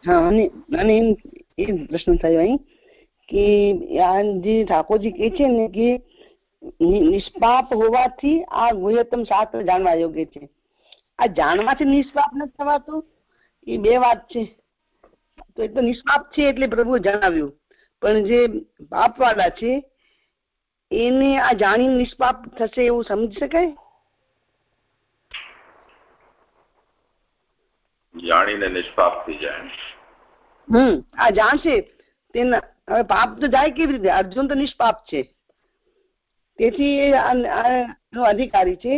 [SPEAKER 5] હા અને એમ એ પ્રશ્ન થયો અહીં. કે આ જે ઠાકોરજી કે છે ને કે નિષ્પાપ હોવાથી આ ગુહ્યતમ શાસ્ત્ર જાણવા યોગ્ય છે આ જાણવાથી નિષ્પાપ નથી થવાતું એ બે વાત છે। તો એ તો નિષ્પાપ છે એટલે પ્રભુ જણાવ્યું. પણ જે પાપવાળા છે એને આ જાણી નિષ્પાપ થશે એવું સમજી શકાય?
[SPEAKER 1] જાણીને નિષ્પાપ થઈ જાય.
[SPEAKER 5] હમ આ જાણશે તેના હવે પાપ તો જાય કેવી રીતે? અર્જુન તો નિષ્પાપ છે. તેથી એ અધિકારી છે.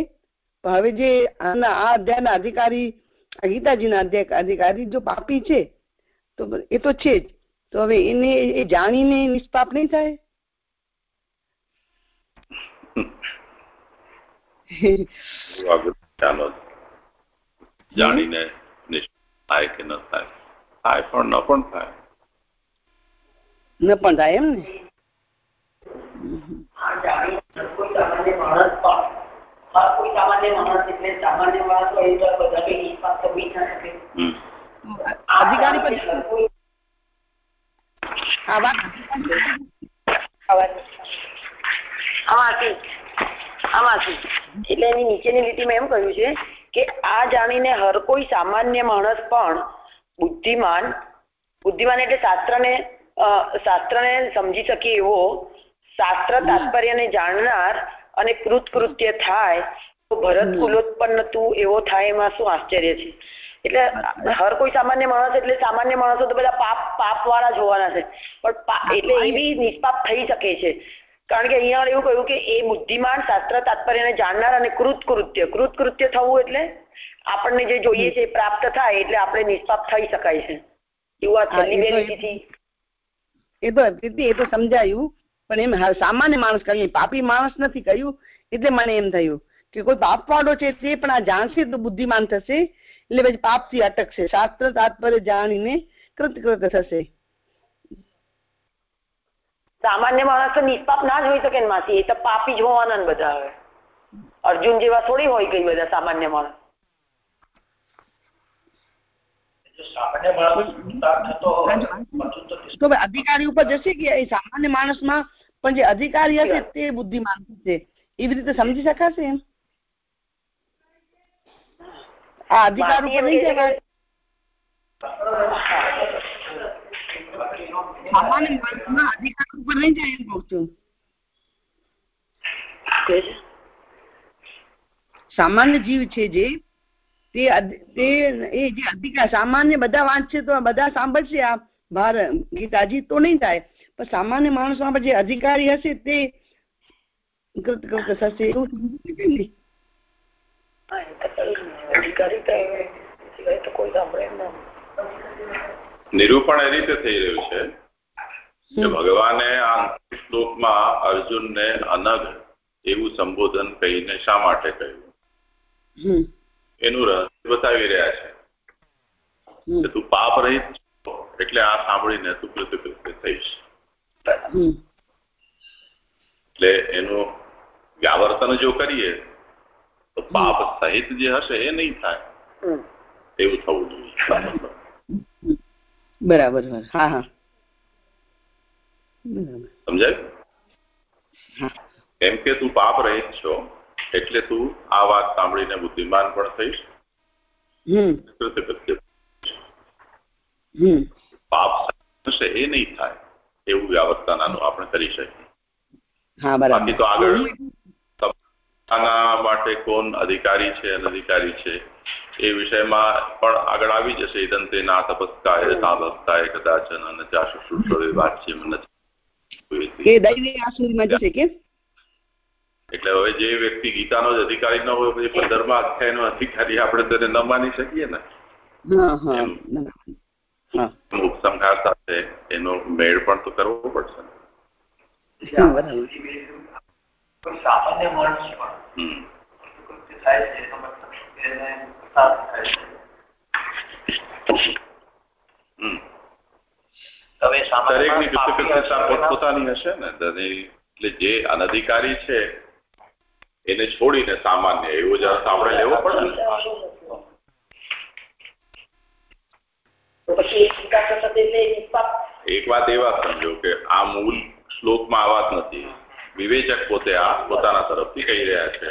[SPEAKER 5] હવે જે આ અધ્યાયના અધિકારી ગીતાજીના અધ્યાય અધિકારી જો પાપી છે, તો એ તો છે જ. તો હવે એને એ જાણીને નિષ્પાપ નહીં થાય?
[SPEAKER 1] જાણીને થાય કે ન થાય? થાય પણ ન પણ થાય.
[SPEAKER 5] ન પણ થાય એમ ને?
[SPEAKER 3] એટલે એની નીચેની લીટીમાં એમ કહ્યું છે કે આ જાણીને હર કોઈ સામાન્ય માણસ પણ બુદ્ધિમાન બુદ્ધિમાન એટલે શાસ્ત્રને શાસ્ત્રને સમજી શકે એવો શાસ્ત્ર તાત્પર્યને જાણનાર અને કૃતકૃત્ય થાય તો ભરત કુલોત્પન્ન તું એવો થાય એમાં શું આશ્ચર્ય છે? એટલે હર કોઈ સામાન્ય માણસ એટલે સામાન્ય માણસો તો બધા પાપ પાપ વાળા જ હોવાના છે. પણ એટલે એ બી નિષ્પાપ થઈ શકે છે. કારણ કે અહીંયા એવું કહ્યું કે એ બુદ્ધિમાન શાસ્ત્ર તાત્પર્યને જાણનાર અને કૃતકૃત્ય. કૃતકૃત્ય થવું એટલે આપણને જે જોઈએ છે એ પ્રાપ્ત થાય એટલે આપણે નિષ્પાપ થઈ શકાય છે. એવું આ છેલ્લી બે લીટીથી
[SPEAKER 5] એ તો એ તો સમજાયું. પણ એમ સામાન્ય માણસ કહ્યું પાપી માણસ નથી કહ્યું. એટલે મને એમ થયું કે કોઈ પાપ વાળો છે તે પણ આ જાણશે તો બુદ્ધિમાન થશે. એટલે પછી પાપથી અટકશે. શાસ્ત્ર તાત્પર્ય જાણીને કૃતકૃત થશે.
[SPEAKER 3] સામાન્ય માણસ તો નિષ્પાપ ના જ શકે માસી એ તો પાપી જ હોવાના બધા હવે. અર્જુન જેવા થોડી હોય કઈ બધા સામાન્ય માણસ
[SPEAKER 10] જો સામાન્ય માણસ ઉતાર થતો હોય બધું તો
[SPEAKER 5] તો અધિકારી ઉપર જશે કે એ સામાન્ય માણસમાં પણ જે અધિકારી હશે તે બુદ્ધિમાન થશે? એવી રીતે સમજી શકાશે એમ? આ અધિકાર ઉપર નહીં જવાય? સામાન્ય માણસના અધિકાર ઉપર નહીં જાય એમ છું? સામાન્ય જીવ છે જે તે તે એ જે અધિકાર સામાન્ય બધા વાંચશે તો બધા સાંભળશે આ ભાર ગીતાજી તો નહીં થાય. પણ સામાન્ય માણસમાં જે અધિકારી હશે તે કૃત કૃત થશે એવું
[SPEAKER 1] નિરૂપણ એ રીતે થઈ રહ્યું છે કે ભગવાને આ શ્લોકમાં અર્જુનને અનગ એવું સંબોધન કહીને શા માટે કહ્યું? એનું રહસ્ય બતાવી રહ્યા છે. તું પાપ રહિત એટલે આ સાંભળીને તું કૃતકૃત્ય થઈશ. એટલે એનું વ્યાવર્તન જો કરીએ તો પાપ સહિત જે હશે એ નહીં થાય. એવું થવું જોઈએ.
[SPEAKER 5] બરાબર. હા હા.
[SPEAKER 1] સમજાય? કેમ કે તું પાપ રહિત છો એટલે તું આ વાત સાંભળીને બુદ્ધિમાન પણ થઈશ? પાપ થશે એ નહીં થાય એવું વ્યાવર્તન આનું આપણે કરી શકીએ.
[SPEAKER 5] હા બરાબર.
[SPEAKER 1] બાકી તો આગળ આના માટે કોણ અધિકારી છે અનધિકારી છે? એ વિષયમાં પણ આગળ આવી જશે. ઇદંતે ના તપસ્કાય સાધસ્તાય કદાચન અને ચાશુશ્રુષવે વાચ્યમ નથી
[SPEAKER 5] એ દૈવી આસુરીમાં જશે કે
[SPEAKER 1] એટલે હવે જે વ્યક્તિ ગીતાનો જ અધિકારી ન હોય પછી પંદરમા અધ્યાયનો અધિકારી આપણે તેને ન માની શકીએ ને?
[SPEAKER 5] હા હા.
[SPEAKER 1] ઉપસંહાર સાથે એનો મેળ પણ તો કરવો પડશે
[SPEAKER 10] સામાન્ય માણસ પણ થાય છે એનો મતલબ એને સાથ થાય છે.
[SPEAKER 1] હમ.
[SPEAKER 10] હવે સામાન્ય
[SPEAKER 1] દરેકની
[SPEAKER 10] માણસ પાપી
[SPEAKER 1] કૃતજ્ઞતા
[SPEAKER 10] હશે
[SPEAKER 1] પોતપોતાની હશે ને? દરેક- એટલે જે અનધિકારી છે એને છોડીને સામાન્ય એવો જ અર્થ આપણે લેવો પડે એક વાત એ વાત સમજો કે આ મૂળ શ્લોકમાં આ વાત નથી. વિવેચક પોતે આ પોતાના તરફથી કહી રહ્યા છે.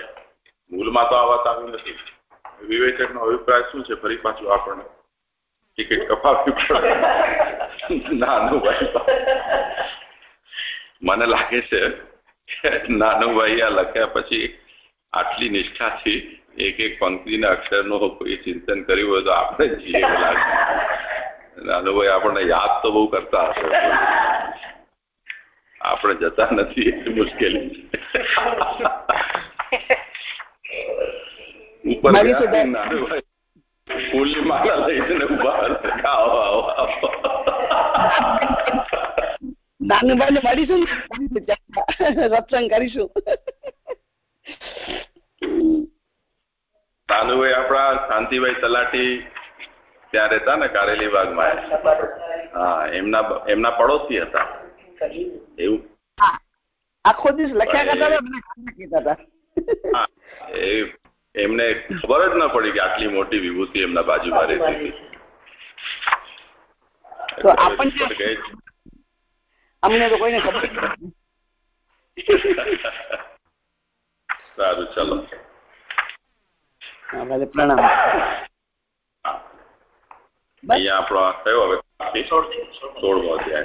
[SPEAKER 1] મૂળમાં તો આ વાત આવી નથી. વિવેચકનો અભિપ્રાય શું છે? ફરી પાછું આપણને ટિકિટ કપાવી પડે. નાનુભાઈ. મને લાગે છે નાનુભાઈ આ લખ્યા પછી આટલી નિષ્ઠાથી એક એક પંક્તિના અક્ષરનો કોઈ ચિંતન કર્યું હોય તો આપણે જીએ લાગે. આપણને યાદ તો બહુ કરતા હશે. આપણે જતા નથી એટલી મુશ્કેલી ઉપર ફૂલની માળા લઈને ઊભા આવો આવો આવો.
[SPEAKER 5] નાનુભાઈ ને? મળીશું સત્સંગ કરીશું.
[SPEAKER 1] નાનુભાઈ આપણા શાંતિભાઈ તલાટી ત્યાં રહેતા ને કારેલી બાગમાં. હા એમના એમના પડોશી હતા. એવું.
[SPEAKER 5] આખો દિવસ લખ્યા કરતા હતા
[SPEAKER 1] એ એમને ખબર જ ન પડી કે આટલી મોટી વિભૂતિ એમના બાજુમાં રહેતી હતી.
[SPEAKER 5] તો આપણને
[SPEAKER 1] ગઈ.
[SPEAKER 5] અમને તો કોઈને ખબર જ નથી.
[SPEAKER 1] સારું ચાલો.
[SPEAKER 5] પ્રણામ.
[SPEAKER 1] અહીંયા આપણો થયો હવે સોળમો. અધ્યાય